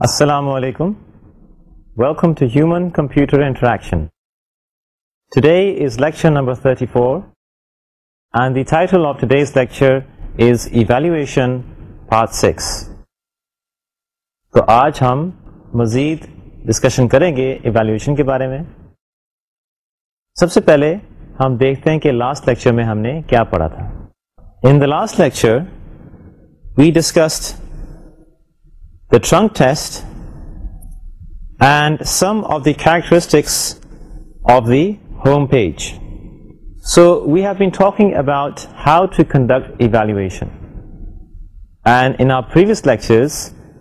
السلام علیکم welcome to human computer interaction today is lecture number thirty four and the title of today is evaluation part six تو آج ہم مزید discussion کریں گے ایویلویشن کے بارے میں سب سے پہلے ہم دیکھتے ہیں کہ لاسٹ لیکچر میں ہم نے کیا پڑھا تھا in the last lecture we discussed the trunk test and some of the characteristics of the home page so we have been talking about how to conduct evaluation and in our previous lectures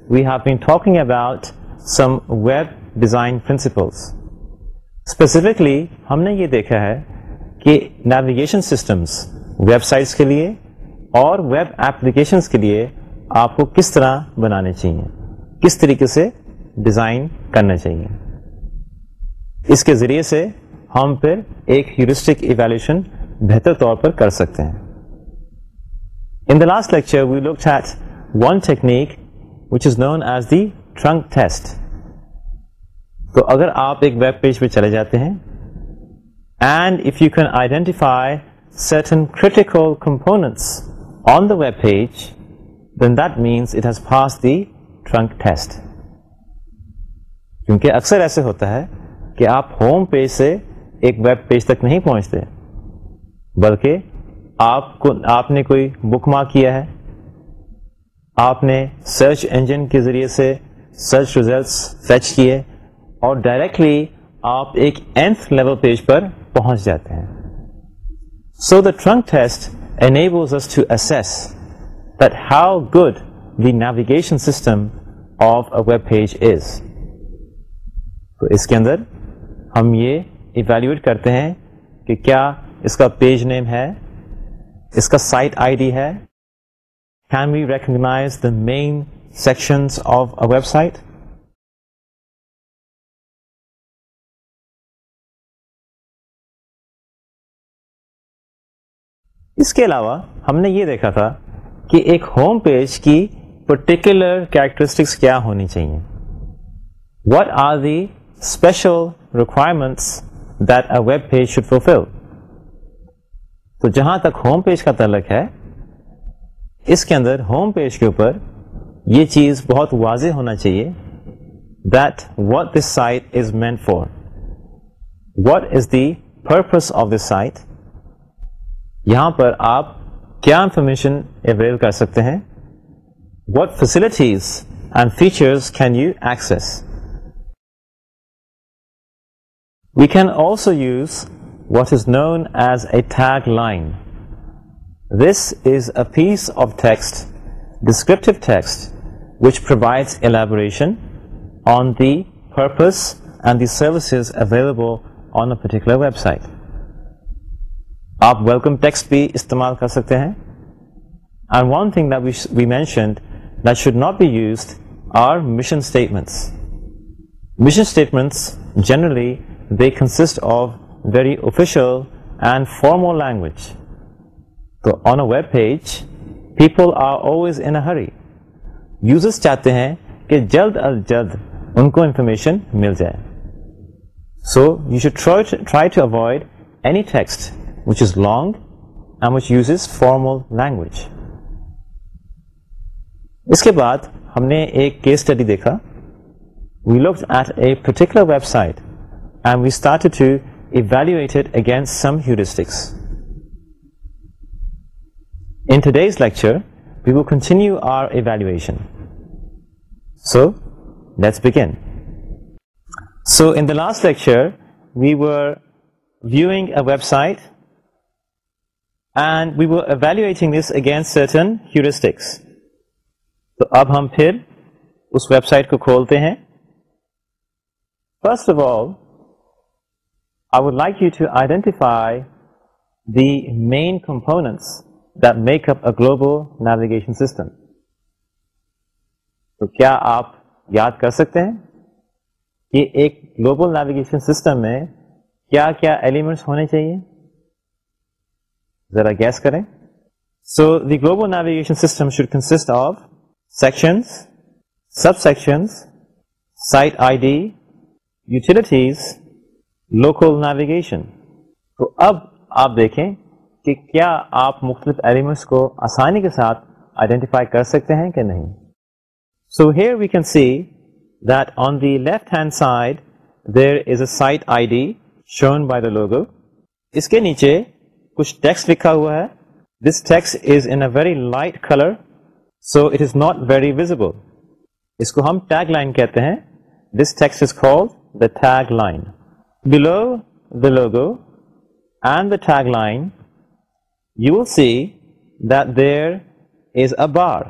we have been talking about some web design principles specifically ہم نے یہ دیکھا ہے کہ navigation systems websites کے لیے اور web applications کے لیے آپ کو کس طرح بنانے چاہیے کس طریقے سے ڈیزائن کرنا چاہیے۔ اس کے ذریعے سے ہم پھر ایک ہیورسٹک ایویلیوشن بہتر طور پر کر سکتے ہیں۔ In the last lecture we look at one technique which is known as the trunk test تو اگر آپ ایک ویب پیج پہ چلے جاتے ہیں and if you can identify certain critical components on the web page then that means it has pass the trunk test کیونکہ اکثر ایسے ہوتا ہے کہ آپ ہوم پیج سے ایک ویب پیج تک نہیں پہنچتے، بلکہ آپ کو آپ نے کوئی بک مارک کیا ہے۔ آپ نے سرچ انجن کے ذریعے سے سرچ ریزلٹس فیچ کیے اور ڈائریکٹلی آپ ایک اینتھ لیول پیج پر پہنچ جاتے ہیں۔ So the trunk test enables to assess that how good the navigation system of a web page is تو اس کے اندر ہم یہ ایویلویٹ کرتے ہیں کہ کیا اس کا پیج نیم ہے، اس کا سائٹ آئی ڈی ہے. Can we recognise the main sections of a website اس کے علاوہ ہم نے یہ دیکھا تھا کہ ایک ہوم پیج کی پرٹیکولر کیریکٹرسٹکس کیا ہونی چاہیے؟ What are the special requirements that a web page should fulfil تو جہاں تک ہوم پیج کا تعلق ہے، اس کے اندر ہوم پیج کے اوپر یہ چیز بہت واضح ہونا چاہیے that what this site is meant for what is the purpose of this site یہاں پر آپ کیا انفارمیشن اویل کر سکتے ہیں؟ What facilities and features can you access? We can also use what is known as a tagline. This is a piece of text, descriptive text, which provides elaboration on the purpose and the services available on a particular website. آپ welcome text بھی استعمال کر سکتے ہیں and one thing that we mentioned that should not be used are mission statements. Mission statements, generally, they consist of very official and formal language. So on a web page, people are always in a hurry. Users چاہتے ہیں کہ جلد از جلد ان کو information مل جائے so you should try to avoid any text which is long and which uses formal language اس کے بعد ہم نے ایک کیس اسٹڈی دیکھا۔ We look at a particular website and we start to evaluated against some heuristics in today's lecture we will continue our evaluation so let's begin so in the last lecture we were viewing a website and we were evaluating this against certain heuristics تو اب ہم پھر اس web site کو کھولتے ہیں۔ First of all I would like you to identify the main components that make up a global navigation system تو کیا آپ یاد کر سکتے ہیں کہ ایک گلوبل نیویگیشن سسٹم میں کیا کیا ایلیمنٹس ہونے چاہیے؟ ذرا گیس کریں۔ So the global navigation system should consist of sections, subsections, site I D utilities local navigation تو اب آپ دیکھیں کہ کیا آپ مختلف ایلیمنٹس کو آسانی کے ساتھ آئیڈینٹیفائی کر سکتے ہیں کہ نہیں؟ So here we can see that on the left hand side there is a site I D shown by the logo اس کے نیچے کچھ ٹیکسٹ لکھا ہوا ہے۔ This text is in a very light colour so it is not very visible اس کو ہم tag line کہتے ہیں this text is called the tag line below the logo and the tag line you will see that there is a bar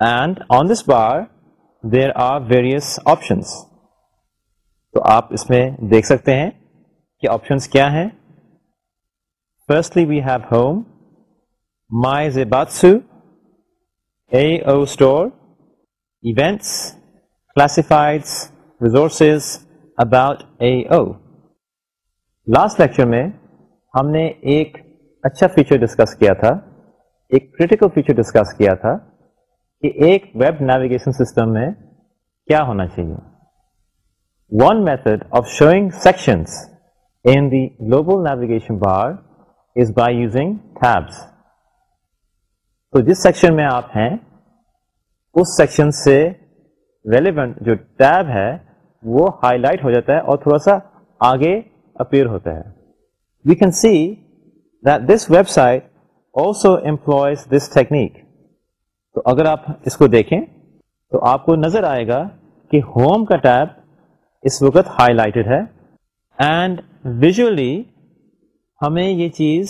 and on this bar there are various options تو آپ اس میں دیکھ سکتے ہیں کہ آپشنس کیا ہیں. Firstly we have home my is a باتسو A O store events classifieds resources about A O last lecture میں ہم نے ایک اچھا فیچر ڈسکس کیا تھا، ایک کریٹیکل فیچر ڈسکس کیا تھا کہ ایک ویب نیویگیشن سسٹم میں کیا ہونا چاہیے۔ One method of showing sections in the global navigation bar is by using tabs تو جس سیکشن میں آپ ہیں، اس سیکشن سے ریلیونٹ جو ٹیب ہے، وہ ہائی لائٹ ہو جاتا ہے اور تھوڑا سا آگے اپیئر ہوتا ہے۔ We can see that this website also employs this technique تو اگر آپ اس کو دیکھیں، تو آپ کو نظر آئے گا کہ ہوم کا ٹیب اس وقت ہائی لائٹڈ ہے۔ اینڈ ویژلی ہمیں یہ چیز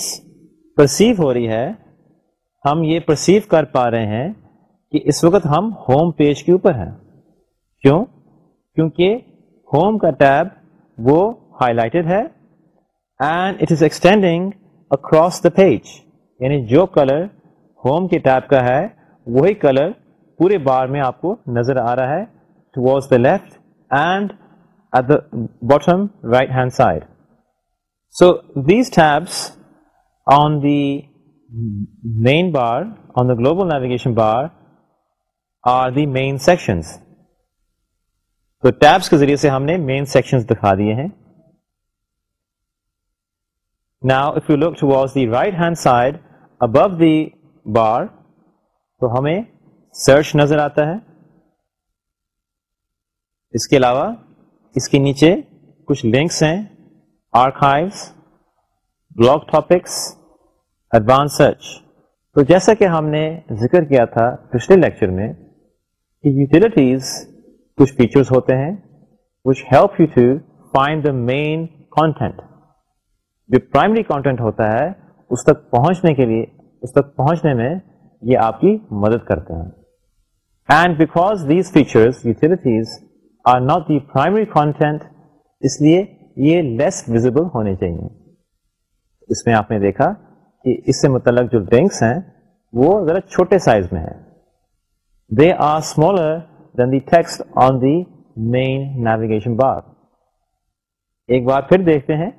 پرسیو ہو رہی ہے ہم یہ پرسیو کر پا رہے ہیں کہ اس وقت ہم ہوم پیج کے اوپر ہیں۔ کیوں؟ کیونکہ ہوم کا ٹیب وہ ہائی لائٹڈ ہے and it is extending across the page یعنی جو کلر ہوم کے ٹیب کا ہے، وہی کلر پورے بار میں آپ کو نظر آ رہا ہے toward the left and at the bottom right hand side so these tabs on the main bar on the global navigation bar are the main sections تو ٹیبس کے ذریعے سے ہم نے مین سیکشن دکھا دیے ہیں. Now if you look towards the right hand side above the bar تو ہمیں سرچ نظر آتا ہے. اس کے علاوہ، اس کے نیچے کچھ لنکس ہیں archives blog topics advanced search تو جیسا کہ ہم نے ذکر کیا تھا پچھلے لیکچر میں کہ یوٹیلیٹیز کچھ فیچرس ہوتے ہیں which help you to find the main content جو پرائمری کانٹینٹ ہوتا ہے اس تک پہنچنے کے لیے، اس تک پہنچنے میں یہ آپ کی مدد کرتے ہیں۔ And because these features utilities are not the primary content اس لیے یہ لیس ویزیبل ہونے چاہیے۔ اس میں آپ نے دیکھا کہ اس سے متعلق جو لنکس ہیں، وہ ذرا چھوٹے سائز میں ہے they are smaller than the text on the main navigation bar ایک بار پھر دیکھتے ہیں۔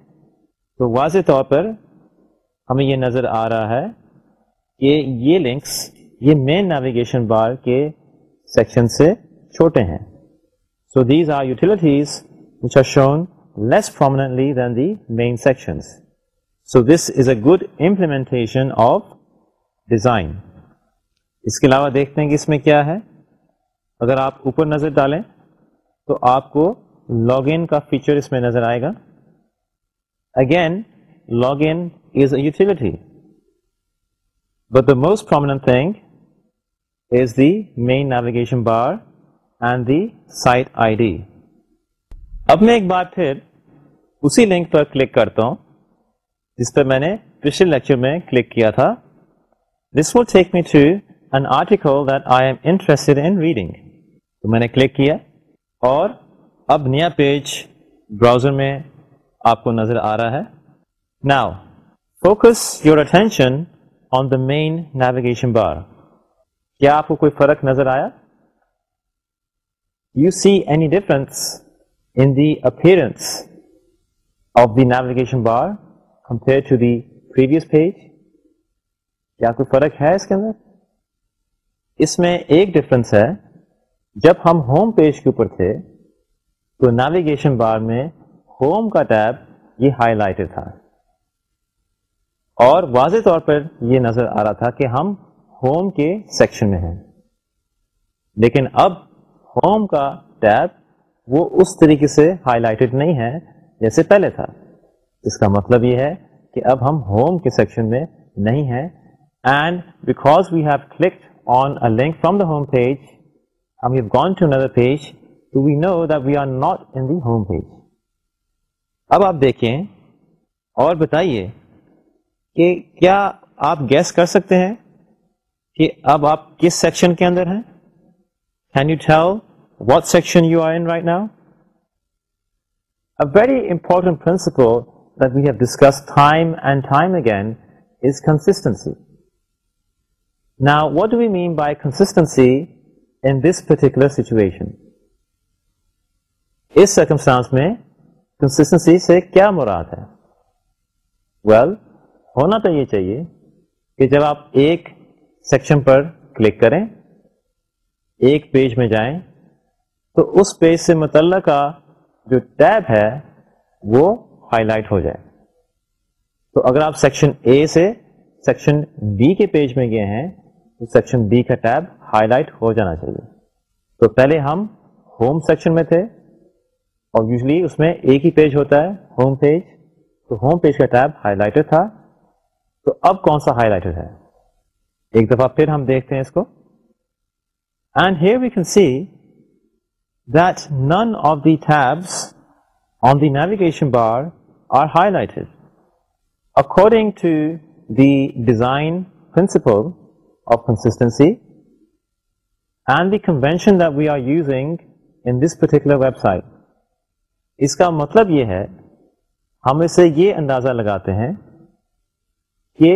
تو واضح طور پر ہمیں یہ نظر آ رہا ہے کہ یہ لنکس یہ مین نیویگیشن بار کے سیکشن سے چھوٹے ہیں۔ So these are utilities which are shown less prominently than the main section so this is a good implementation of design اس کے علاوہ دیکھتے ہیں کہ اس میں کیا ہے؟ اگر آپ اوپر نظر ڈالیں تو آپ کو لاگ ان کا فیچر اس میں نظر آئے گا۔ Again log in is a utility but the most prominent thing is the main navigation bar and the site I D اب میں ایک بار پھر اسی لنک پر کلک کرتا ہوں۔ جس پر میں نے پچھلے لیکچر میں کلک کیا تھا۔ This will take me to an article that I am interested in reading تو میں نے کلک کیا اور اب نیا پیج براؤزر میں آپ کو نظر آ رہا ہے۔ Now focus your attention on the main navigation bar کیا آپ کو کوئی فرق نظر آیا؟ You see any difference in the appearance of the navigation bar compare to the previous page کیا کوئی فرق ہے اس کے اندر؟ اس میں ایک ڈفرنس ہے، جب ہم ہوم پیج کے اوپر تھے، تو نیویگیشن بار میں ہوم کا ٹیب یہ ہائی لائٹڈ تھا۔ اور واضح طور پر یہ نظر آ رہا تھا کہ ہم ہوم کے سیکشن میں ہیں۔ لیکن اب ہوم کا ٹیب وہ اس طریقے سے ہائی لائٹڈ نہیں ہے جیسے پہلے تھا۔ اس کا مطلب یہ ہے کہ اب ہم ہوم کے سیکشن میں نہیں ہیں and because we have clicked on a link from the home page ہم you gone to another page to we know that we are not in the home page اب آپ دیکھیں اور بتائیے کہ کیا آپ گیس کر سکتے ہیں کہ اب آپ کس سیکشن کے اندر ہیں؟ Can you tell what section you are in right now a very important principle that we have discuss time and time again is consistency نا what do we mean by consistency in this particular situation us circumstance میں consistency سے کیا مراد ہے well well, ہونا تو یہ چاہیے کہ جب آپ ایک سیکشن پر کلک کریں ایک پیج میں جائیں تو اس پیج سے متعلقہ جو ٹیب ہے وہ ہائی لائٹ ہو جائے۔ تو اگر آپ سیکشن اے سے سیکشن بی کے پیج میں گئے ہیں، تو سیکشن بی کا ٹیب ہائی لائٹ ہو جانا چاہیے۔ تو پہلے ہم ہوم سیکشن میں تھے اور یوزلی اس میں ایک ہی پیج ہوتا ہے ہوم پیج تو ہوم پیج کا ٹیب ہائی لائٹر تھا۔ تو اب کون سا ہائی لائٹر ہے؟ ایک دفعہ پھر ہم دیکھتے ہیں اس کو۔ And here we can see that none of the tabs on the navigation bar are highlighted according to the design principle of consistency and the convention that we are using in this particular website اس کا مطلب یہ ہے ہم اس سے یہ اندازہ لگاتے ہیں کہ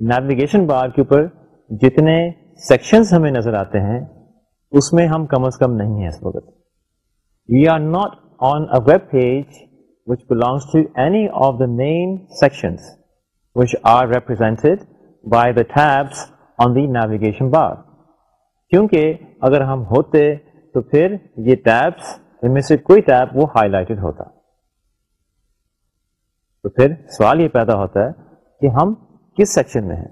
نیویگیشن بار کے اوپر جتنے سیکشنز ہمیں نظر آتے ہیں اس میں ہم کم از کم نہیں ہیں اس وقت we are not on a web page which belongs to any of the main sections which are represented by the tabs on the navigation bar کیونکہ اگر ہم ہوتے تو پھر یہ ٹیبس ان میں سے کوئی ٹیب وہ ہائی لائٹڈ ہوتا۔ تو پھر سوال یہ پیدا ہوتا ہے کہ ہم کس سیکشن میں ہے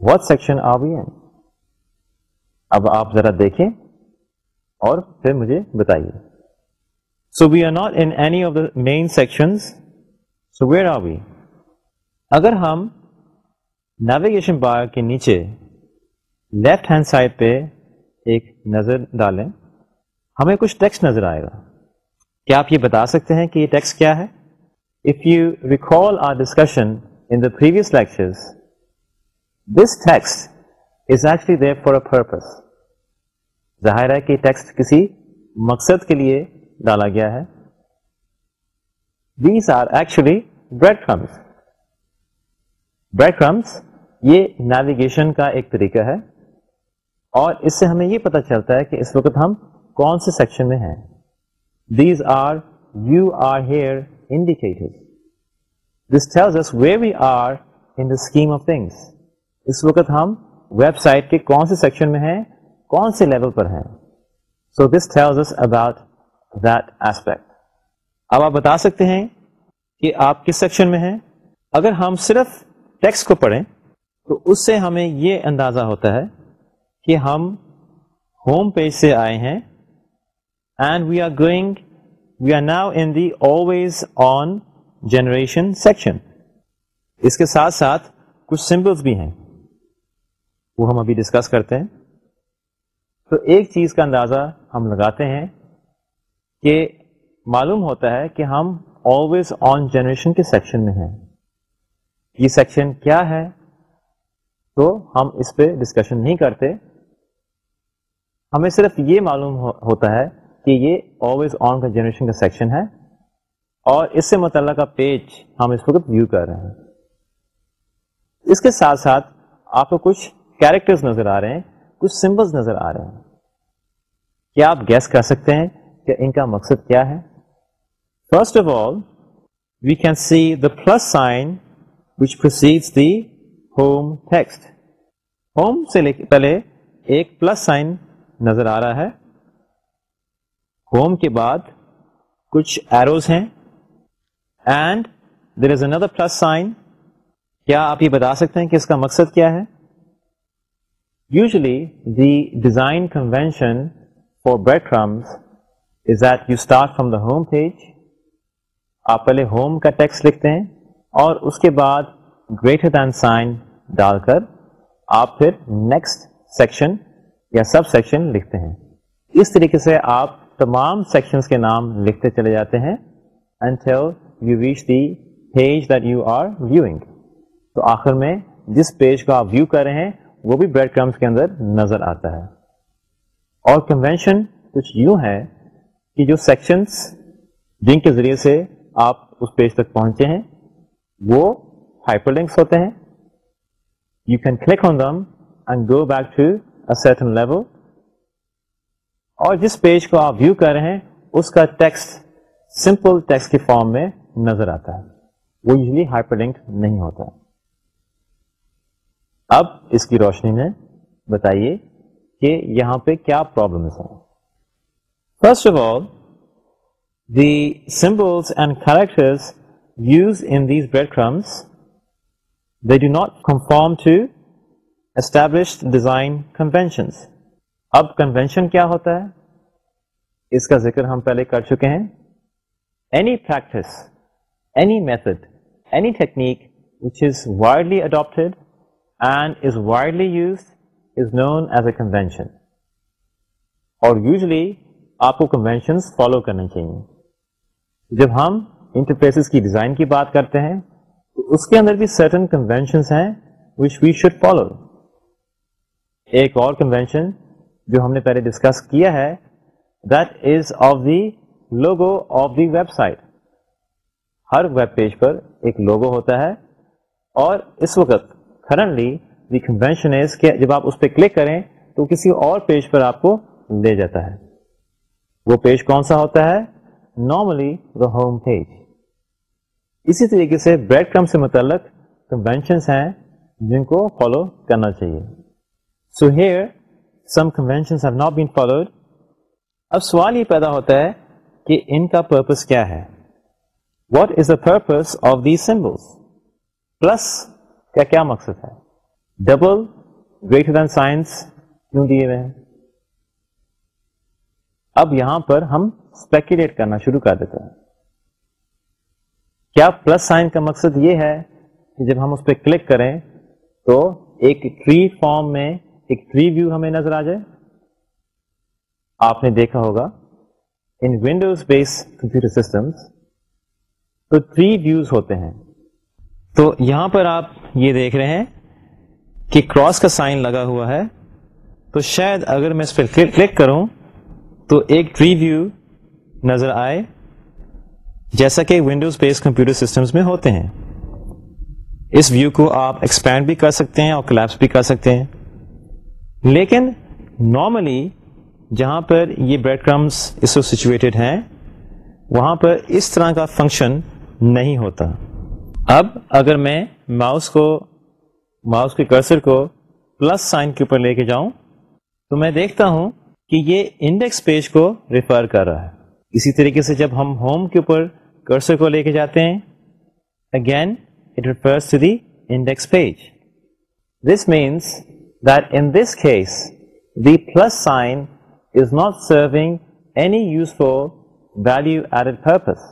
what section are we in اب آپ ذرا دیکھیں اور پھر مجھے بتائیے۔ So we are not in any of the main section so where are we اگر ہم نیویگیشن بار کے نیچے لیفٹ ہینڈ سائڈ پہ ایک نظر ڈالیں ہمیں کچھ ٹیکسٹ نظر آئے گا۔ کیا آپ یہ بتا سکتے ہیں کہ یہ ٹیکسٹ کیا ہے؟ If you recall our discussion in the previous lectures, this text is actually there for a purpose. ظاہر ہے کہ ٹیکسٹ کسی مقصد کے لیے ڈالا گیا ہے۔ These are actually bread crumbs bread crumbs یہ نیویگیشن کا ایک طریقہ ہے۔ اور اس سے ہمیں یہ پتہ چلتا ہے کہ اس وقت ہم کون سے سیکشن میں ہیں۔ These are you are here indicated this tells way we are in the scheme of things اس وقت ہم ویب سائٹ کے کون سے سیکشن میں ہیں، کون سے لیول پر ہیں۔ So this tells about that aspect اب آپ بتا سکتے ہیں کہ آپ کس سیکشن میں ہیں؟ اگر ہم صرف ٹیکس کو پڑھیں، تو اس سے ہمیں یہ اندازہ ہوتا ہے کہ ہم ہوم پیج سے آئے ہیں and we are going we are now in the always on generation section اس کے ساتھ ساتھ کچھ سمبلس بھی ہیں۔ وہ ہم ابھی ڈسکس کرتے ہیں۔ تو ایک چیز کا اندازہ ہم لگاتے ہیں۔ کہ معلوم ہوتا ہے کہ ہم آلویز آن جنریشن کے سیکشن میں ہیں۔ یہ سیکشن کیا ہے؟ تو ہم اس پہ ڈسکشن نہیں کرتے۔ ہمیں صرف یہ معلوم ہوتا ہے کہ یہ آلویز آن کا جنریشن کا سیکشن ہے اور اس سے متعلقہ پیج ہم اس وقت ویو کر رہے ہیں۔ اس کے ساتھ ساتھ آپ کو کچھ کیریکٹرز نظر آ رہے ہیں، کچھ سمبلس نظر آ رہے ہیں۔ کیا آپ گیس کر سکتے ہیں؟ کہ ان کا مقصد کیا ہے؟ First of all we can see the plus sign which proceed the home text home سے پہلے ایک پلس سائن نظر آ رہا ہے۔ ہوم کے بعد کچھ ایروز ہیں۔ And there is another plus sign کیا آپ یہ بتا سکتے ہیں کہ اس کا مقصد کیا ہے؟ Usually the design convention for bread crumbs is that you start from the home page آپ پہلے ہوم کا ٹیکس لکھتے ہیں اور اس کے بعد گریٹر دین سائن ڈال کر آپ پھر نیکسٹ سیکشن یا سب سیکشن لکھتے ہیں۔ اس طریقے سے آپ تمام سیکشنز کے نام لکھتے چلے جاتے ہیں until you reach the page that you are viewing تو آخر میں جس پیج کو آپ ویو کر رہے ہیں، وہ بھی بریڈ کرمس کے اندر نظر آتا ہے۔ اور کنوینشن کچھ یوں ہے کہ جو سیکشنس جن کے ذریعے سے آپ اس پیج تک پہنچے ہیں، وہ ہائپر لنکس ہوتے ہیں۔ You can click on them and go back to certain level اور جس پیج کو آپ ویو کر رہے ہیں، اس کا ٹیکسٹ سمپل ٹیکسٹ کی فارم میں نظر آتا ہے۔ وہ یوزلی ہائپر لنک نہیں ہوتا۔ اب اس کی روشنی میں بتائیے کہ یہاں پہ کیا پرابلمس ہیں۔ First of all the symbols and characters use in these bread crumbs they do not conform to establish design conventions اب کنوینشن کیا ہوتا ہے اس کا ذکر ہم پہلے کر چکے ہیں any practice any method any technique which is widely adopted and is widely use is known as a convention اور یوزلی آپ کو کنوینشن فالو کرنا چاہیے۔ جب ہم انٹرپریس کی ڈیزائن کی بات کرتے ہیں، تو اس کے اندر بھی سرٹن کنوینشن ہیں وچ وی شوڈ فالو ایک اور کنوینشن جو ہم نے پہلے ڈسکس کیا ہے that is of the logo of the website Hare web page پر ایک لوگو ہوتا ہے۔ اور اس وقت کرنٹلی دی کنوینشن از کہ جب آپ اس پہ کلک کریں، تو کسی اور پیج پر آپ کو لے جاتا ہے۔ وہ پیج کون سا ہوتا ہے؟ نارملی دا ہوم پیج اسی طریقے سے بریڈ کرم سے متعلق کنوینشنس ہیں جن کو فالو کرنا چاہیے۔ So here some convention have not been followed اب سوال یہ پیدا ہوتا ہے کہ ان کا پرپز کیا ہے۔ What is the purpose of the symbols plus کا کیا مقصد ہے؟ ڈبل گریٹر دین سائنس کیوں دیے ہوئے ہیں؟ اب یہاں پر ہم اسپیکولیٹ کرنا شروع کر دیتے ہیں۔ کیا پلس سائن کا مقصد یہ ہے کہ جب ہم اس پہ کلک کریں تو ایک ٹری فارم میں ایک ٹری ویو ہمیں نظر آ جائے۔ آپ نے دیکھا ہوگا in Windows base computer system تو تھری ویوز ہوتے ہیں۔ تو یہاں پر آپ یہ دیکھ رہے ہیں کہ کراس کا سائن لگا ہوا ہے۔ تو شاید اگر میں اس پہ کلک کروں تو ایک ٹری ویو نظر آئے جیسا کہ ونڈوز بیس کمپیوٹر سسٹمز میں ہوتے ہیں۔ اس ویو کو آپ ایکسپینڈ بھی کر سکتے ہیں اور کلیپس بھی کر سکتے ہیں۔ لیکن نارملی جہاں پر یہ بریڈ کرمس اس وقت سچویٹڈ ہیں، وہاں پر اس طرح کا فنکشن نہیں ہوتا۔ اب اگر میں ماؤس کو ماؤس کے کرسر کو پلس سائن کے اوپر لے کے جاؤں، تو میں دیکھتا ہوں کہ یہ انڈیکس پیج کو ریفر کر رہا ہے۔ اسی طریقے سے جب ہم ہوم کے اوپر کرسر کو لے کے جاتے ہیں again it refers to the index page this means that in this case, the plus sign is not serving any useful value added purpose.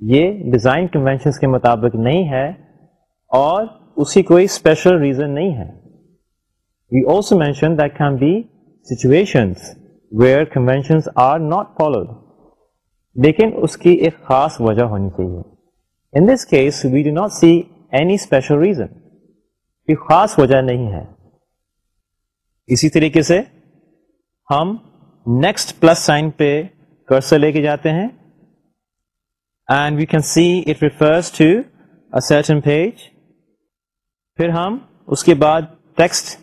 یہ ڈیزائن کنوینشن کے مطابق نہیں ہے اور اسی کوئی اسپیشل ریزن نہیں ہے۔ We also mention that can be situation where convention are not followed لیکن اس کی ایک خاص وجہ ہونی چاہیے۔ In this case we do not see any special reason کی خاص وجہ نہیں ہے۔ اسی طریقے سے ہم نیکسٹ پلس سائن پہ کرسر لے کے جاتے ہیں and we can see it refers to certain page پھر ہم اس کے بعد ٹیکسٹ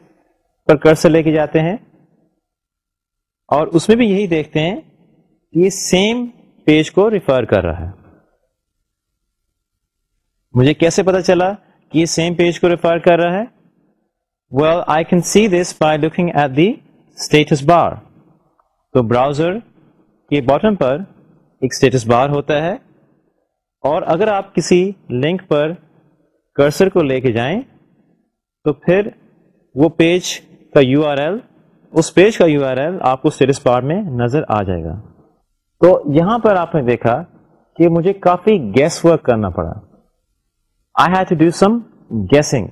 پر کرسر لے کے جاتے ہیں۔ اور اس میں بھی یہی دیکھتے ہیں کہ یہ سیم پیج کو ریفر کر رہا ہے۔ مجھے کیسے پتا چلا کہ یہ سیم پیج کو ریفر کر رہا ہے؟ Well I can see this by looking at the status bar تو براؤزر کے باٹم پر ایک اسٹیٹس بار ہوتا ہے۔ اور اگر آپ کسی لنک پر کرسر کو لے کے جائیں، تو پھر وہ پیج کا یو آر ایل اس پیج کا یو آر ایل آپ کو اسٹیٹس بار میں نظر آ جائے گا۔ تو یہاں پر آپ نے دیکھا کہ مجھے کافی گیس ورک کرنا پڑا۔ I have to do some guessing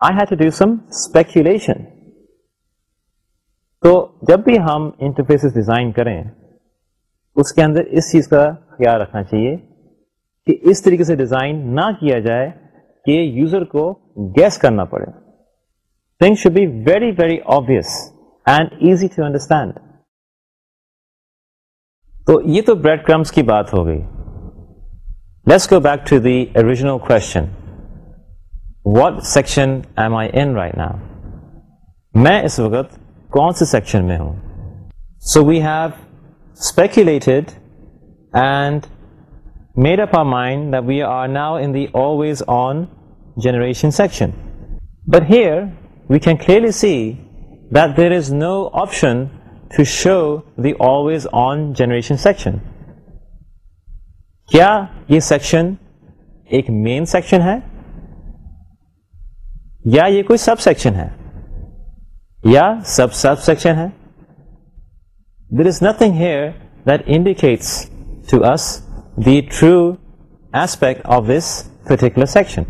I have to do some speculation تو جب بھی ہم انٹرفیس ڈیزائن کریں، اس کے اندر اس چیز کا خیال رکھنا چاہیے کہ اس طریقے سے ڈیزائن نہ کیا جائے کہ یوزر کو گیس کرنا پڑے۔ Thing should be very very obvious and easy to understand تو یہ تو بریڈ کرمس کی بات ہو گئی۔ Let's go back to the original question what section am I in right نا میں اس وقت کون سے سیکشن میں ہوں؟ So we have speculated and made up our mind we are now in the always on generation section but here we can clearly see that there is no option to show the always on generation section کیا یہ section ایک main section ہے یا یہ کوئی sub section ہے یا سب sub section ہے there is nothing here that indicates to us the true aspect of this particular section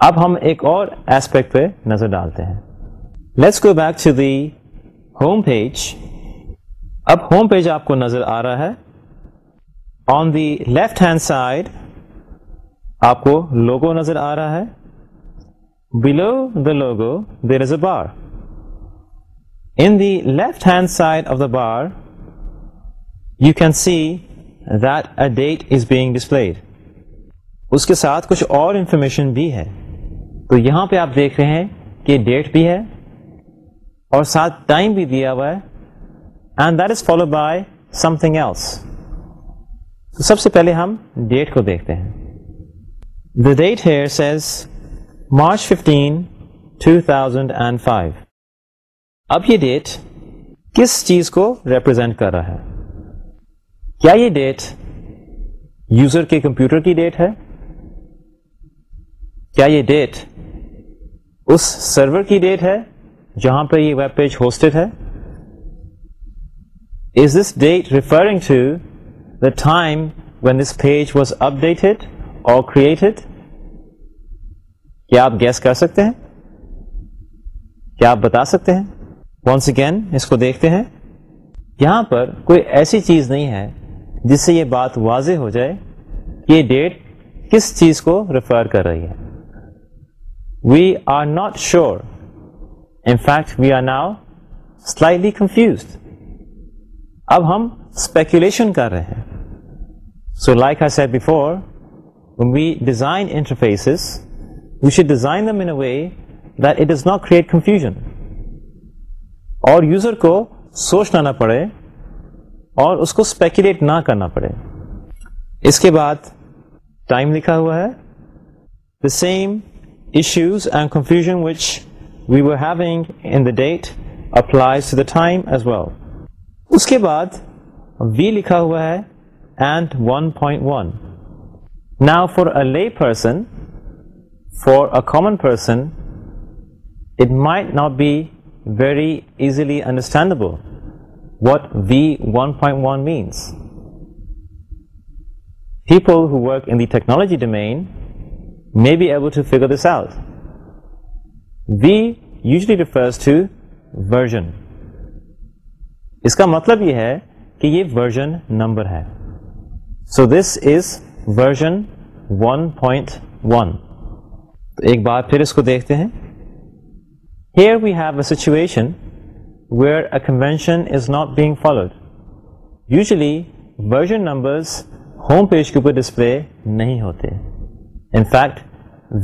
اب ہم ایک اور ایسپیکٹ پہ نظر ڈالتے ہیں۔ Let's go back to the home page اب ہوم پیج آپ کو نظر آ رہا ہے۔ On the left hand side آپ کو لوگو نظر آ رہا ہے۔ Below the logo, there is a bar. In the left-hand side of the bar, you can see that a date is being displayed. اس کے ساتھ کچھ اور انفارمیشن بھی ہے۔ تو یہاں پہ آپ دیکھ رہے ہیں کہ ڈیٹ بھی ہے اور ساتھ ٹائم بھی دیا ہوا ہے and that is follow by something else سب سے پہلے ہم ڈیٹ کو دیکھتے ہیں. The date here says March fifteen two thousand and five اب یہ ڈیٹ کس چیز کو ریپرزینٹ کر رہا ہے؟ کیا یہ ڈیٹ یوزر کے کمپیوٹر کی ڈیٹ ہے؟ کیا یہ ڈیٹ اس سرور کی ڈیٹ ہے جہاں پہ یہ ویب پیج ہوسٹڈ ہے۔ Is this date referring to the time when this page was updated اور کریٹڈ کیا آپ گیس کر سکتے ہیں؟ کیا آپ بتا سکتے ہیں؟ ونس اگین اس کو دیکھتے ہیں۔ یہاں پر کوئی ایسی چیز نہیں ہے جس سے یہ بات واضح ہو جائے کہ یہ ڈیٹ کس چیز کو ریفر کر رہی ہے۔ We are not sure in fact we are now slightly confused اب ہم اسپیکولیشن کر رہے ہیں۔ So like I said before we design interfaces we should design them in a way that it does not create confusion اور user کو سوچنا نہ پڑے اور اس کو اسپیکولیٹ نہ کرنا پڑے۔ اس کے بعد ٹائم لکھا ہوا ہے۔ The same issues and confusion which we were having in the date applies to the time as well اس کے بعد وی لکھا ہوا ہے and one point one now for a lay person for a common person it might not be very easily understandable what V one point one means people who work in the technology domain may be able to figure this out V usually refers to version اس کا مطلب یہ ہے کہ یہ version number ہے so this is version one point one تو ایک بار پھر اس کو دیکھتے ہیں here we have a situation where a convention is not being followed usually version numbers home page کے اوپر ڈسپلے نہیں ہوتے. In fact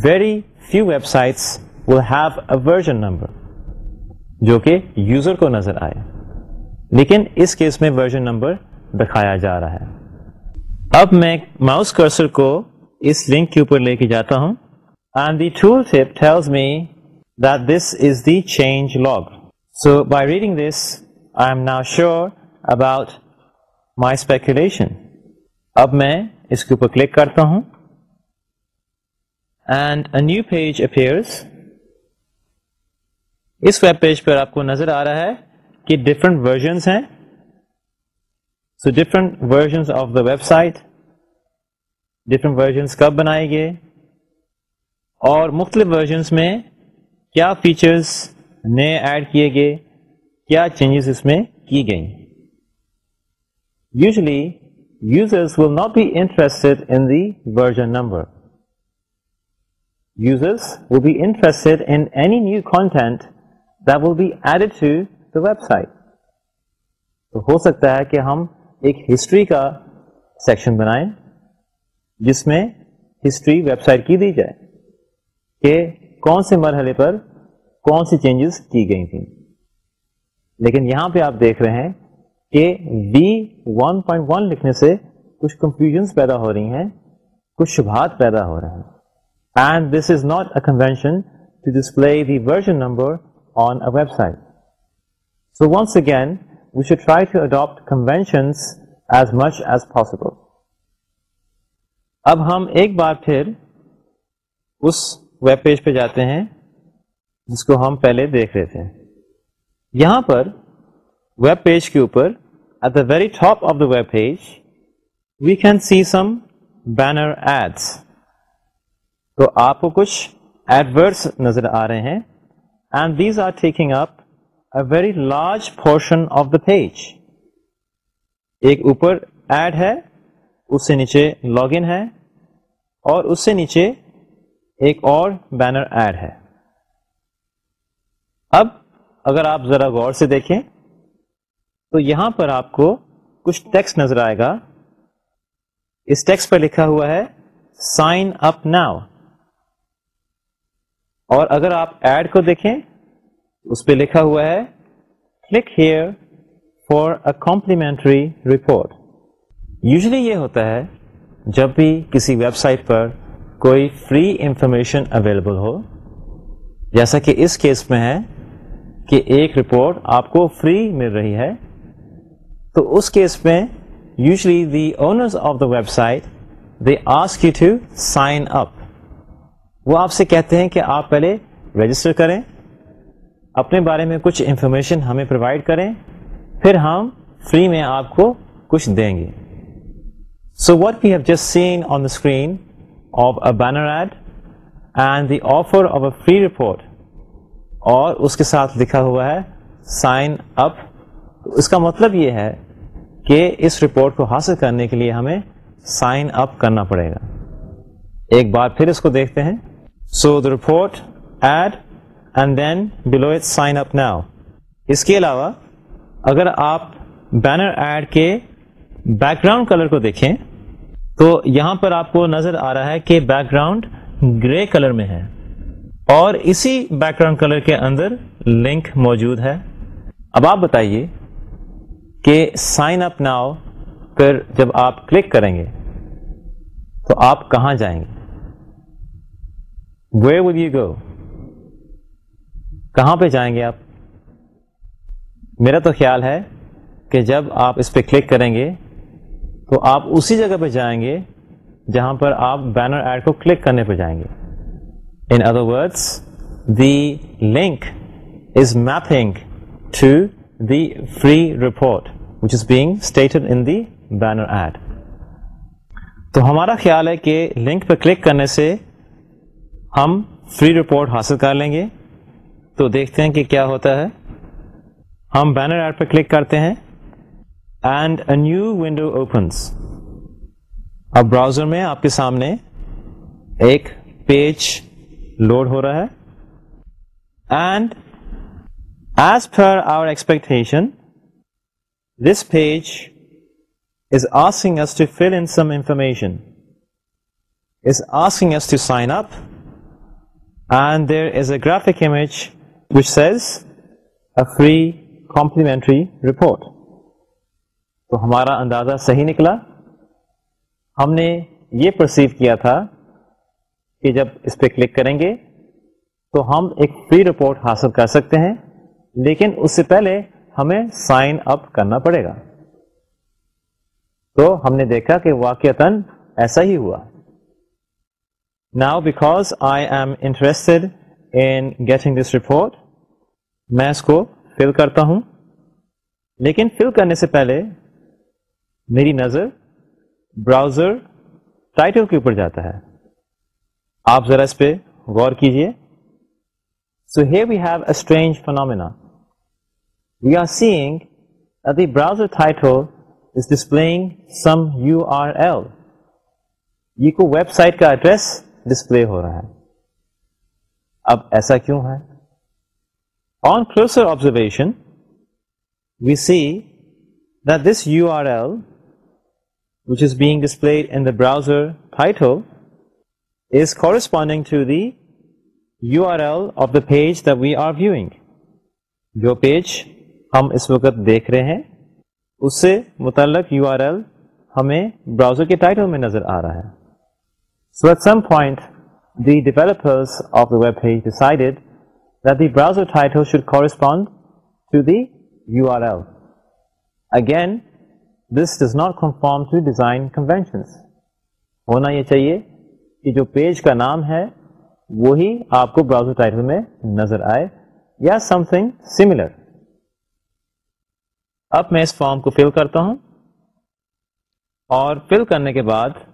very few websites will have a version number جو کہ یوزر کو نظر آئے لیکن اس کیس میں ورژن نمبر دکھایا جا رہا ہے اب میں ماؤس کرسر کو اس لنک کے اوپر لے کے جاتا ہوں And the tooltip tells me that this is the change log. So by reading this, I am now sure about my speculation. اب میں اس کے اوپر کلک کرتا ہوں and a new page appears us web page پر آپ کو نظر آ رہا ہے کہ ڈفرنٹ ورژنس ہیں. So different versions of the website different versions کب بنائے گئے؟ اور مختلف ورژنس میں کیا فیچرس نئے ایڈ کیے گئے؟ کیا چینجز اس میں کی گئیں؟ Usually users will not be interested in the version number. Users will be interested in any new content that will be added to the website. تو ہو سکتا ہے کہ ہم ایک ہسٹری کا سیکشن بنائیں، جس میں ہسٹری ویب سائٹ کی دی جائے کہ کون سے مرحلے پر کون سی چینجز کی گئی تھیں لیکن یہاں پہ آپ دیکھ رہے ہیں کہ وی ون پوائنٹ ون لکھنے سے کچھ کنفیوژنس پیدا ہو رہی ہیں، کچھ شبہات پیدا ہو رہے ہیں and this is not a convention to display the version number on a website so once again we should try to adapt conventions as much as possible اب ہم ایک بار پھر اس ویب پیج پہ جاتے ہیں جس کو ہم پہلے دیکھ رہے تھے۔ یہاں پر ویب پیج کے اوپر at the very top of the web page we can see some banner ads تو آپ کو کچھ ایڈورٹس نظر آ رہے ہیں and these are taking up a very large portion of the page ایک اوپر ایڈ ہے، اس سے نیچے لاگ ان ہے اور اس سے نیچے ایک اور بینر ایڈ ہے۔ اب اگر آپ ذرا غور سے دیکھیں تو یہاں پر آپ کو کچھ ٹیکس نظر آئے گا۔ اس ٹیکس پر لکھا ہوا ہے سائن اپ ناؤ اور اگر آپ ایڈ کو دیکھیں، اس پہ لکھا ہوا ہے، click here for a complimentary report. Usually یہ ہوتا ہے، جب بھی کسی ویب سائٹ پر کوئی فری انفارمیشن اویلیبل ہو، جیسا کہ اس کیس میں ہے کہ ایک رپورٹ آپ کو فری مل رہی ہے، تو اس کیس میں usually the owners of the website, they ask you to sign up. وہ آپ سے کہتے ہیں کہ آپ پہلے رجسٹر کریں، اپنے بارے میں کچھ انفارمیشن ہمیں پرووائڈ کریں، پھر ہم فری میں آپ کو کچھ دیں گے۔ So what we have just seen on the screen of a banner ad and the offer of a free report اور اس کے ساتھ لکھا ہوا ہے سائن اپ اس کا مطلب یہ ہے کہ اس رپورٹ کو حاصل کرنے کے لیے ہمیں سائن اپ کرنا پڑے گا۔ ایک بار پھر اس کو دیکھتے ہیں۔ So the report ad and then below it sign up now اس کے علاوہ اگر آپ بینر ایڈ کے بیک گراؤنڈ کلر کو دیکھیں تو یہاں پر آپ کو نظر آ رہا ہے کہ بیک گراؤنڈ گرے کلر میں ہے اور اسی بیک گراؤنڈ کلر کے اندر لنک موجود ہے اب آپ بتائیے کہ سائن اپ ناؤ پھر جب آپ کلک کریں گے تو آپ کہاں جائیں گے وے ول یو گو کہاں پہ جائیں گے آپ؟ میرا تو خیال ہے کہ جب آپ اس پہ کلک کریں گے تو آپ اسی جگہ پہ جائیں گے جہاں پر آپ بینر ایڈ کو کلک کرنے پہ جائیں گے۔ In other words the link is mapping to the free report which is being stated in the banner ad تو ہمارا خیال ہے کہ لنک پہ کلک کرنے سے ہم فری رپورٹ حاصل کر لیں گے۔ تو دیکھتے ہیں کہ کیا ہوتا ہے۔ ہم بینر ایڈ پہ کلک کرتے ہیں and a new window opens اب براؤزر میں آپ کے سامنے ایک پیج لوڈ ہو رہا ہے۔ And as per our expectation This page is asking us to fill in some information. It's asking us to sign up, and there is a graphic image which says a free complimentary report. تو ہمارا اندازہ صحیح نکلا۔ ہم نے یہ perceive کیا تھا کہ جب اس پہ کلک کریں گے تو ہم ایک فری رپورٹ حاصل کر سکتے ہیں، لیکن اس سے پہلے ہمیں سائن اپ کرنا پڑے گا۔ تو ہم نے دیکھا کہ واقعتاً ایسا ہی ہوا۔ Now because I am interested in getting this report میں اس کو فل کرتا ہوں۔ لیکن فل کرنے سے پہلے میری نظر براؤزر ٹائٹل کے اوپر جاتا ہے۔ آپ ذرا اس پہ غور کیجیے۔ So here we have a strange phenomena we are seeing the browser title is displaying some U R L یہ کو ویب سائٹ کا ایڈریس ڈسپلے ہو رہا ہے۔ اب ایسا کیوں ہے؟ On closer observation we see this U R L which is being displayed in the browser title is corresponding to the U R L of the page the we are viewing جو page ہم اس وقت دیکھ رہے ہیں، اس سے متعلق یو آر ایل ہمیں براؤزر کے ٹائٹل میں نظر آ رہا ہے۔ So at some point the developers of the web page decided that the browser title should correspond to the U R L again this does not conform to design conventions ہونا یہ چاہیے کہ جو پیج کا نام ہے وہی آپ کو براؤزر ٹائٹل میں نظر آئے یا سم تھنگ سملر اب میں اس فارم کو فل کرتا ہوں اور فل کرنے کے بعد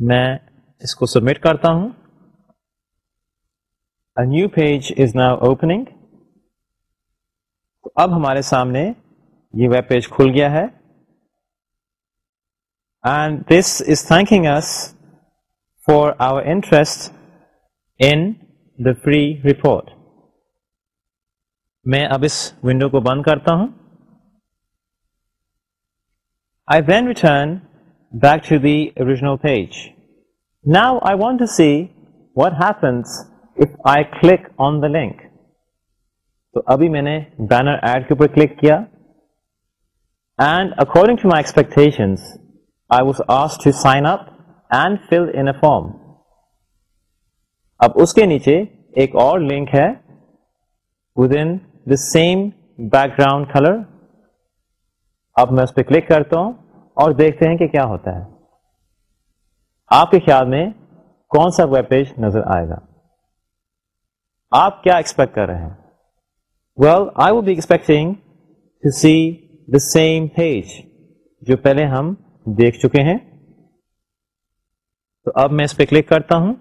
میں اس کو سبمٹ کرتا ہوں۔ New page is now opening تو اب ہمارے سامنے یہ ویب پیج کھل گیا ہے۔ And this is thanking us for our interest in the free report میں اب اس ونڈو کو بند کرتا ہوں۔ I when return back to the original page now I want to see what happens if I click on the link تو ابھی میں نے بینر ایڈ کے اوپر کلک کیا and according to my expectation I was as to sign up and fill in a form اب اس کے نیچے ایک اور لنک ہے with in the same background colour اب میں اس پہ کلک کرتا ہوں اور دیکھتے ہیں کہ کیا ہوتا ہے۔ آپ کے خیال میں کون سا ویب پیج نظر آئے گا؟ آپ کیا ایکسپیکٹ کر رہے ہیں؟ Well I would be expecting to see the same page جو پہلے ہم دیکھ چکے ہیں۔ تو اب میں اس پہ کلک کرتا ہوں۔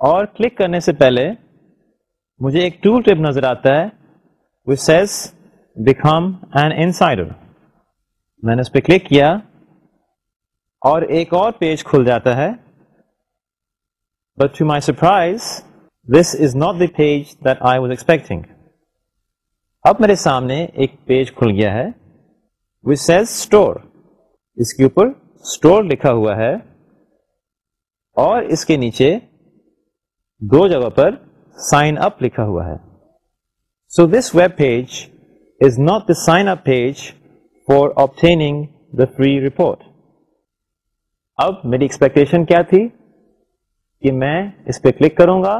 اور کلک کرنے سے پہلے مجھے ایک ٹول ٹپ نظر آتا ہے which says become an insider میں نے اس پہ کلک کیا اور ایک اور پیج کھل جاتا ہے۔ But to my surprise this is not the page that I was expecting اب میرے سامنے ایک پیج کھل گیا ہے وچ سیز اسٹور اس کے اوپر اسٹور لکھا ہوا ہے اور اس کے نیچے دو جگہ پر سائن اپ لکھا ہوا ہے۔ So this web page is not the sign up page for opting the free report اب میری ایکسپیکٹیشن کیا تھی کہ میں اس پہ کلک کروں گا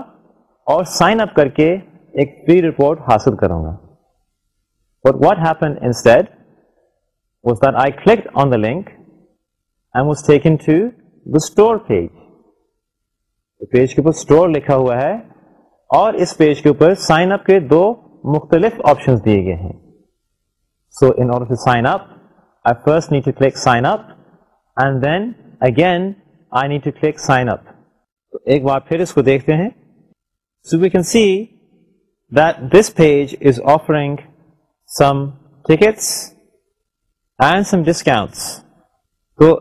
اور سائن اپ کر کے ایک فری رپورٹ حاصل کروں گا but what happen instead was that I click on the link I was taken to the store page page کے اوپر اسٹور لکھا ہوا ہے اور اس پیج کے اوپر سائن اپ کے دو مختلف آپشن دیے گئے ہیں so in order to sign up I first need to click sign up and then again I need to click sign up تو ایک بار پھر اس کو دیکھتے ہیں so we can see this page is offering some tickets and some discounts تو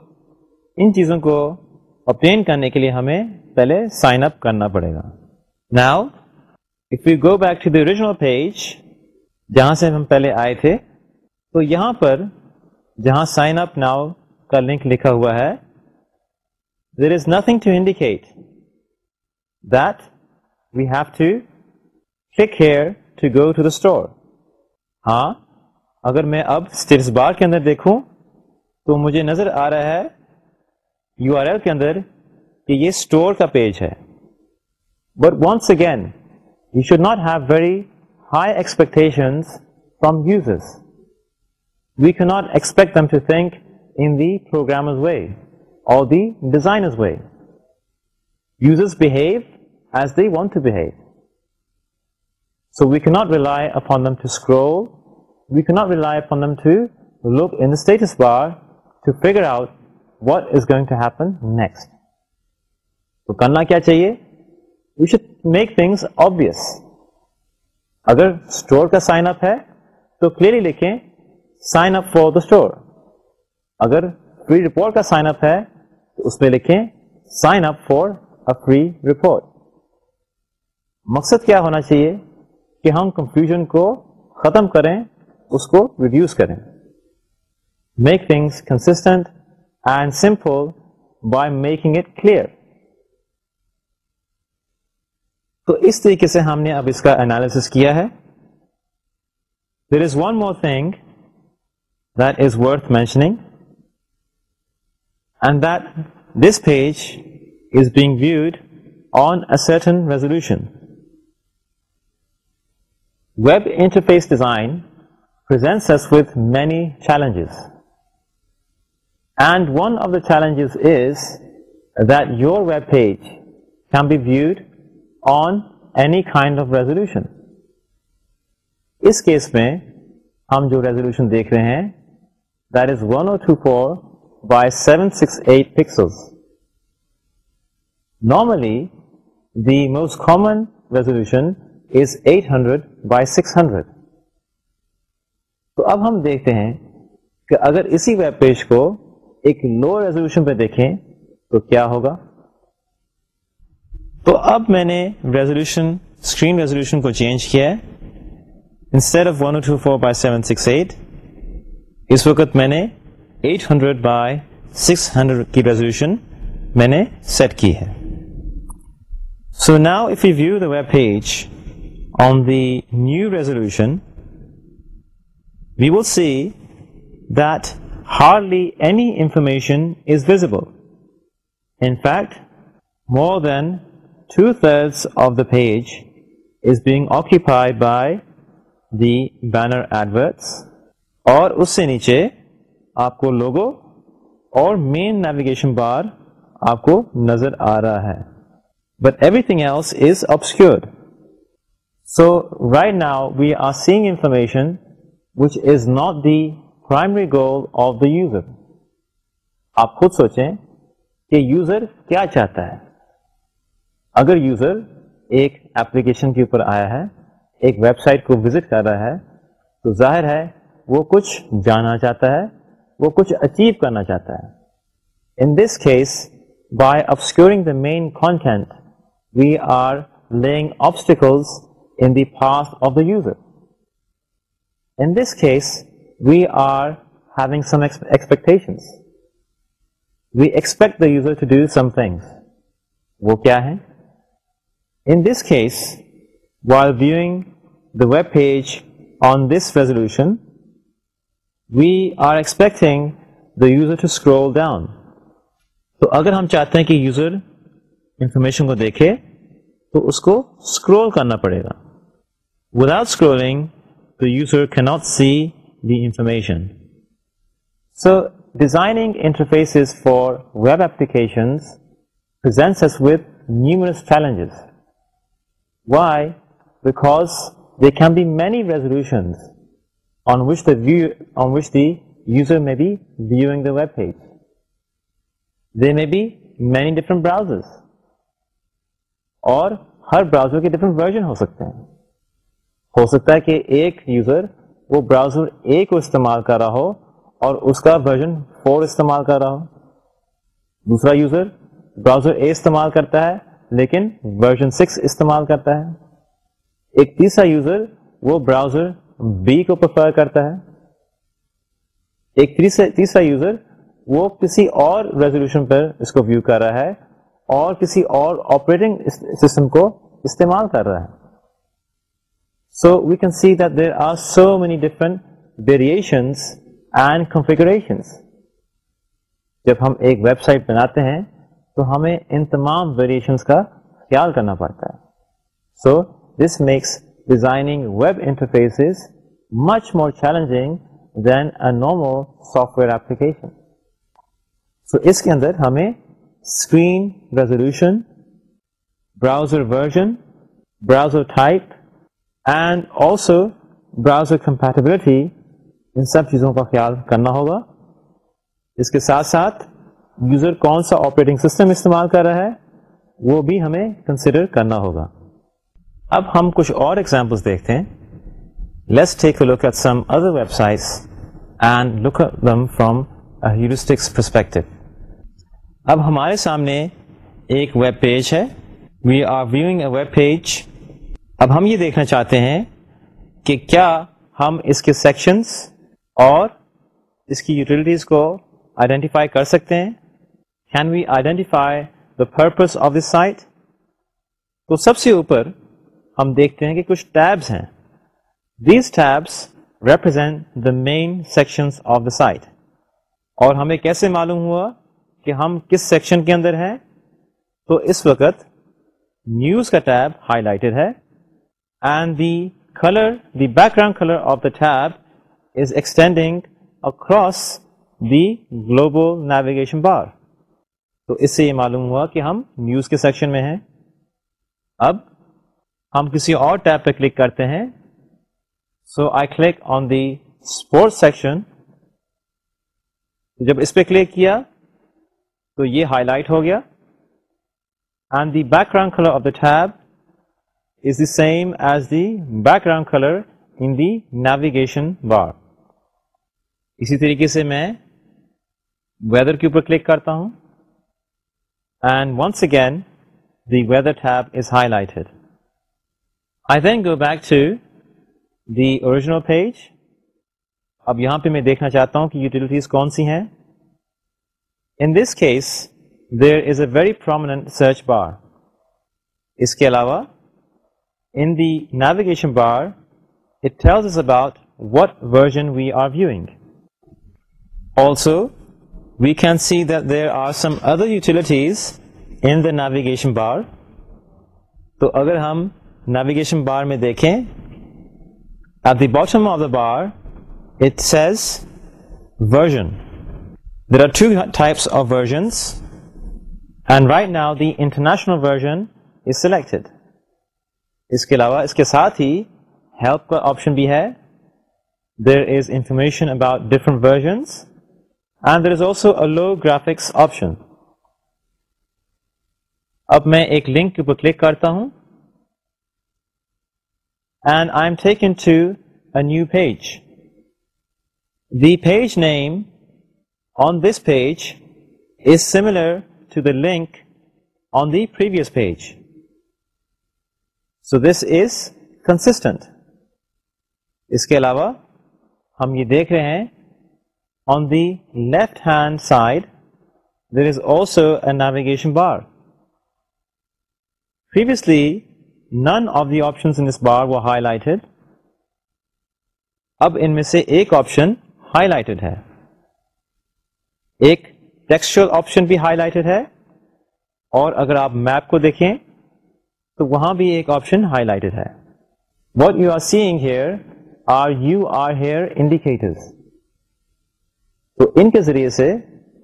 ان چیزوں کو اپٹین کرنے کے لیے ہمیں پہلے سائن اپ کرنا پڑے گا now if you go back to the original page جہاں سے ہم پہلے آئے تھے تو یہاں پر جہاں سائن اپ ناؤ کا لنک لکھا ہوا ہے there is nothing to indicate that we have to click here to go to the store ہاں اگر میں اب اسٹیٹس بار کے اندر دیکھوں تو مجھے نظر آ رہا ہے یو آر ایل کے اندر کہ یہ اسٹور کا پیج ہے۔ But once again you should not have very high expectations from users. We cannot expect them to think in the programmer's way or the designer's way. Users behave as they want to behave. So we cannot rely upon them to scroll. We cannot rely upon them to look in the status bar to figure out what is going to happen next. تو کرنا کیا چاہیے we should make things obvious اگر store کا sign up ہے تو clearly لکھیں sign up for the store اگر فری رپورٹ کا سائن اپ ہے، تو اس میں لکھیں sign up for a free report مقصد کیا ہونا چاہیے؟ کہ ہم کنفیوژن کو ختم کریں، اس کو ریڈیوس کریں۔ Make things constant and simple by making it clear تو اس طریقے سے ہم نے اب اس کا انالیس کیا ہے۔ There is one more thing that is worth mentioning and that this page is being viewed on a certain resolution web interface design presents with many challenges. And one of the challenges is that your web page can be viewed on any kind of resolution us case میں ہم جو resolution دیکھ رہے ہیں that is one O two four by seven six eight pixel normally the most common resolution is eight hundred by six hundred تو اب ہم دیکھتے ہیں کہ اگر اسی ویب پیج کو ایک لو ریزولوشن پہ دیکھیں تو کیا ہوگا تو اب میں نے ریزولوشن اسکرین ریزولوشن کو چینج کیا ہے instead of one two four by seven six eight اس وقت میں نے eight hundred by six hundred کی ریزولوشن میں نے سیٹ کی ہے۔ So now if you view the web page on the new resolution we will see that hardly any information is visible in fact more than two thirds of the page is being occupied by the banner adverts اور اس سے نیچے آپ کو لوگو اور مین navigation بار آپ کو نظر آ رہا ہے۔ But everything else is obscured. So right now we are seeing information which is not the primary goal of the user آپ خود سوچیں کہ یوزر کیا چاہتا ہے۔ اگر یوزر ایک ایپلیکیشن کے اوپر آیا ہے، ایک ویب سائٹ کو وزٹ کر رہا ہے، تو ظاہر ہے وہ کچھ جانا چاہتا ہے وہ کچھ اچیو کرنا چاہتا ہے۔ In this case by obscuring the main content we are laying obstacles in the path of the user in this case we are having some expectation we expect the user to do some things وہ کیا ہے In this case, while viewing the web page on this resolution, we are expecting the user to scroll down. تو اگر ہم چاہتے ہیں کہ user information کو دیکھے، تو اس کو اسکرول کرنا پڑے گا without scrolling the user can not see the information so designing interface for web application with numerous challenges. Why? Because there can be many resolutions on which the view on which the user may be viewing the web page. There may be many different browsers, اور ہر browser کے different version ہو سکتے ہیں. ہو سکتا ہے کہ ایک یوزر وہ براؤزر اے کو استعمال کر رہا ہو اور اس کا ورژن فور استعمال کر رہا ہو. دوسرا یوزر براؤزر اے استعمال کرتا ہے لیکن ورژن سکس استعمال کرتا ہے. ایک تیسرا یوزر وہ براؤزر بی کو پریفر کرتا ہے. ایک تیسرا یوزر وہ کسی اور ریزولوشن پر اس کو ویو کر رہا ہے اور کسی اور آپریٹنگ سسٹم کو استعمال کر رہا ہے. So we can see that there are so many different variations and configurations جب ہم ایک ویب سائٹ بناتے ہیں تو ہمیں ان تمام ویریشنس کا خیال کرنا پڑتا ہے. سو this makes designing web interfaces much more challenging than a normal software application. So اس کے اندر ہمیں screen resolution browser version browser type and also browser compatibility ان سب چیزوں کا خیال کرنا ہوگا اس کے ساتھ ساتھ یوزر کون سا آپریٹنگ سسٹم استعمال کر رہا ہے وہ بھی ہمیں کنسیڈر کرنا ہوگا اب ہم کچھ اور ایگزامپلس دیکھتے ہیں. Let's take a look at some other websites and look them from heuristics perspective اب ہمارے سامنے ایک ویب پیج ہے. We are viewing a web page اب ہم یہ دیکھنا چاہتے ہیں کہ کیا ہم اس کے سیکشنس اور اس کی یوٹیلٹیز کو آئیڈینٹیفائی کر سکتے ہیں. Can we identify the purpose of this site تو سب سے اوپر ہم دیکھتے ہیں کہ کچھ ٹیبس ہیں۔ These tabs represent the main section of the site اور ہمیں کیسے معلوم ہوا کہ ہم کس سیکشن کے اندر ہیں؟ تو اس وقت نیوز کا ٹیب ہائی لائٹڈ ہے and the colour the background colour of the tab is extending across the global navigation bar تو اس سے یہ معلوم ہوا کہ ہم نیوز کے سیکشن میں ہیں۔ اب ہم کسی اور ٹیب پہ کلک کرتے ہیں۔ So I click on the sports section جب اس پہ کلک کیا تو یہ ہائی لائٹ ہو گیا۔ And the background colour of the tab is the same as the background colour in the navigation bar اسی طریقے سے میں ویدر کے اوپر کلک کرتا ہوں۔ And once again the weather tab is highlighted I then go back to the original page اب یہاں پہ میں دیکھنا چاہتا ہوں کہ یوٹیلٹیز کون سی ہیں۔ In this case there is a very prominent search bar اس کے علاوہ in the navigation bar it tells about what version we are viewing also we can see that there are some other utilities in the navigation bar تو اگر ہم navigation bar میں دیکھیں۔ At the bottom of the bar it says version there are two types of versions and right now the international version is selected اس کے علاوہ اس کے ساتھ ہی ہیلپ کا آپشن بھی ہے۔ There is information about different versions and there is also a low graphics option اب میں ایک لنک کے اوپر کلک کرتا ہوں۔ And I am taken to a new page the page name on this page is similar to the link on the previous page so this is constant اس کے علاوہ ہم یہ دیکھ رہے ہیں On the left hand side, there is also a navigation bar. Previously, none of the options in this bar were highlighted. اب ان میں سے ایک آپشن ہائی لائٹڈ ہے۔ ایک ٹیکسچل آپشن بھی ہائی لائٹڈ ہے۔ اور اگر آپ میپ کو دیکھیں، تو وہاں بھی ایک آپشن ہائی لائٹڈ ہے۔ What you are seeing here are you are here indicators تو ان کے ذریعے سے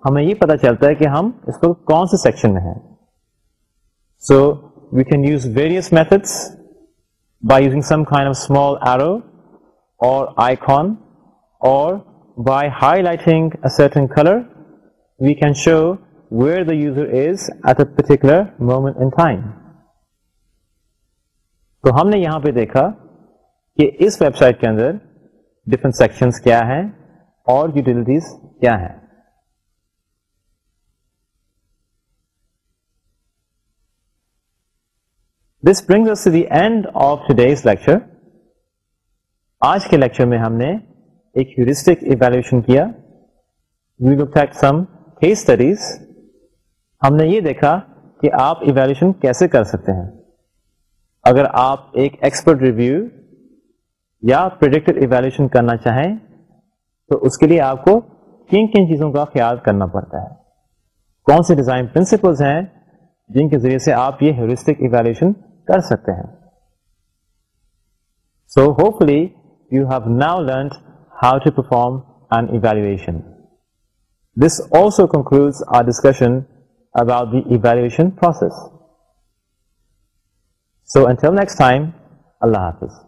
ہمیں یہ پتا چلتا ہے کہ ہم اس کو کون سے سیکشن میں ہیں۔ So we can use various methods by using some kind of small arrow or icon or by highlighting certain colour we can show where the user is at a particular moment in time تو ہم نے یہاں پہ دیکھا کہ اس web site کے اندر ڈفرنٹ سیکشنز کیا ہیں اور یوٹیلٹیز کیا ہے this brings the end of today's lecture آج کے لیکچر میں ہم نے ایک یورسٹک ایویلویشن کیا۔ We look at some case studies ہم نے یہ دیکھا کہ آپ ایویلویشن کیسے کر سکتے ہیں۔ اگر آپ ایک ایکسپرٹ ریویو یا پروڈکٹ ایویلویشن کرنا چاہیں، تو اس کے لیے آپ کو کن کن چیزوں کا خیال کرنا پڑتا ہے۔ کون سے ڈیزائن پرنسپلز ہیں جن کے ذریعے سے آپ یہ ہیورسٹک ایویلیوشن کر سکتے ہیں۔ So hopefully you have now learned how to perform an evaluation this also concludes our discussion about the evaluation process so and next time اللہ حافظ